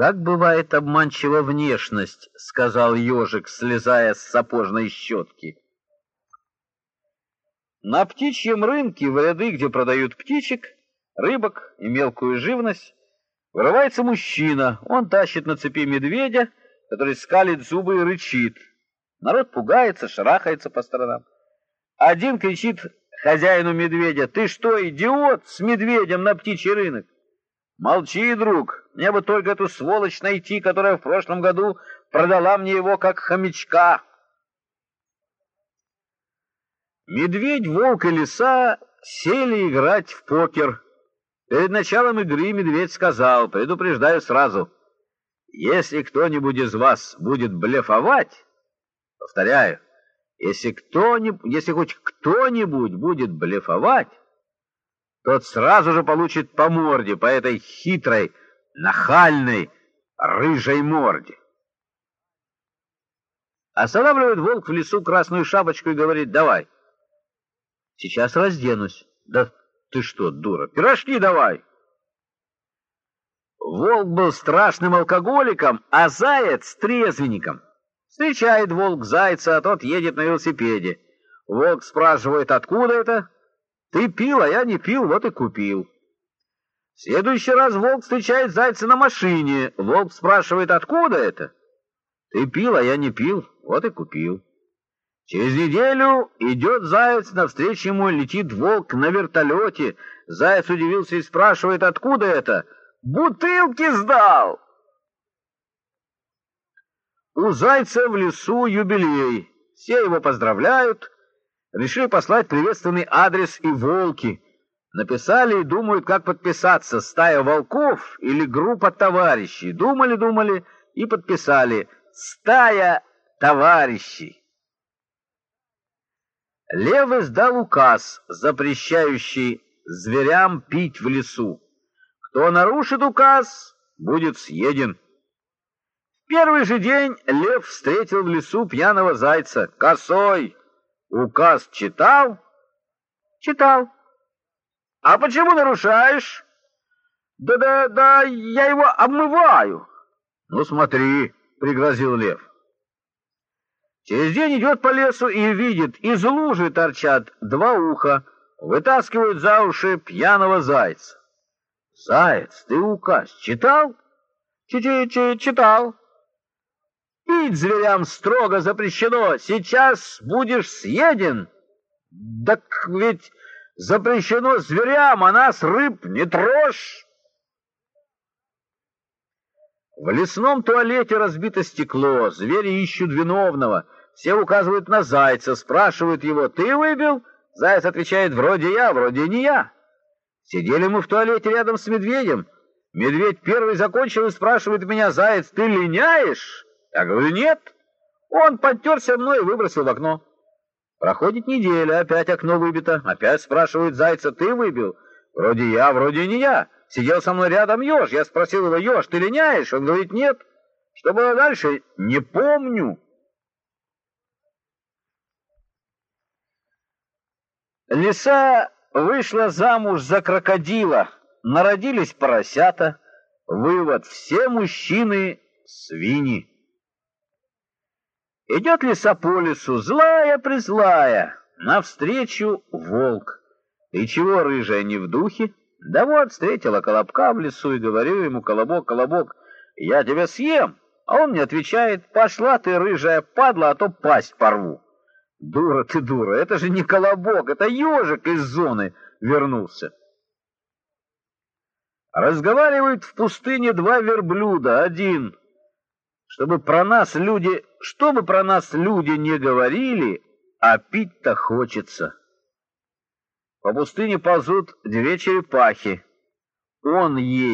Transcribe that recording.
«Как бывает обманчива внешность», — сказал ежик, слезая с сапожной щетки. На птичьем рынке, в ряды, где продают птичек, рыбок и мелкую живность, вырывается мужчина. Он тащит на цепи медведя, который скалит зубы и рычит. Народ пугается, шарахается по сторонам. Один кричит хозяину медведя, «Ты что, идиот, с медведем на птичий рынок?» «Молчи, друг, мне бы только эту сволочь найти, которая в прошлом году продала мне его как хомячка». Медведь, волк и лиса сели играть в покер. Перед началом игры медведь сказал, предупреждаю сразу, если кто-нибудь из вас будет блефовать, повторяю, если, кто если хоть кто-нибудь будет блефовать, тот сразу же получит по морде, по этой хитрой, нахальной, рыжей морде. Останавливает волк в лесу красную шапочку и говорит, давай. Сейчас разденусь. Да ты что, дура, пирожки давай. Волк был страшным алкоголиком, а заяц — трезвенником. Встречает волк зайца, а тот едет на велосипеде. Волк спрашивает, откуда это? Ты пил, а я не пил, вот и купил. В следующий раз волк встречает зайца на машине. Волк спрашивает, откуда это? Ты пил, а я не пил, вот и купил. Через неделю идет заяц, навстречу ему летит волк на вертолете. Заяц удивился и спрашивает, откуда это? Бутылки сдал! У зайца в лесу юбилей. Все его поздравляют. Решили послать приветственный адрес и волки. Написали и думают, как подписаться. Стая волков или группа товарищей. Думали-думали и подписали. Стая товарищей. Лев издал указ, запрещающий зверям пить в лесу. Кто нарушит указ, будет съеден. В первый же день лев встретил в лесу пьяного зайца. Косой! Указ читал? Читал. А почему нарушаешь? Да-да-да, я его обмываю. Ну смотри, пригрозил лев. Через день идет по лесу и видит, из лужи торчат два уха, вытаскивают за уши пьяного зайца. Заяц, ты указ читал? Ч-ч-ч читал. Пить зверям строго запрещено. Сейчас будешь съеден. Так ведь запрещено зверям, а нас, рыб, не трожь. В лесном туалете разбито стекло, звери ищут виновного. Все указывают на зайца, спрашивают его, «Ты выбил?» Заяц отвечает, «Вроде я, вроде не я». Сидели мы в туалете рядом с медведем. Медведь первый закончил и спрашивает меня, «Заяц, ты линяешь?» Я говорю, нет. Он подтерся мной и выбросил в окно. Проходит неделя, опять окно выбито. Опять спрашивает зайца, ты выбил? Вроде я, вроде не я. Сидел со мной рядом еж. Я спросил его, еж, ты линяешь? Он говорит, нет. Что было дальше? Не помню. Лиса вышла замуж за крокодила. Народились поросята. Вывод, все мужчины свиньи. Идет лиса по лесу, злая-призлая, навстречу волк. И чего, рыжая, не в духе? Да вот, встретила колобка в лесу и говорю ему, колобок, колобок, я тебя съем. А он мне отвечает, пошла ты, рыжая падла, а то пасть порву. Дура ты, дура, это же не колобок, это ежик из зоны вернулся. Разговаривают в пустыне два верблюда, один чтобы про нас люди, чтобы про нас люди не говорили, а пить-то хочется. По пустыне ползут две черепахи. Он ей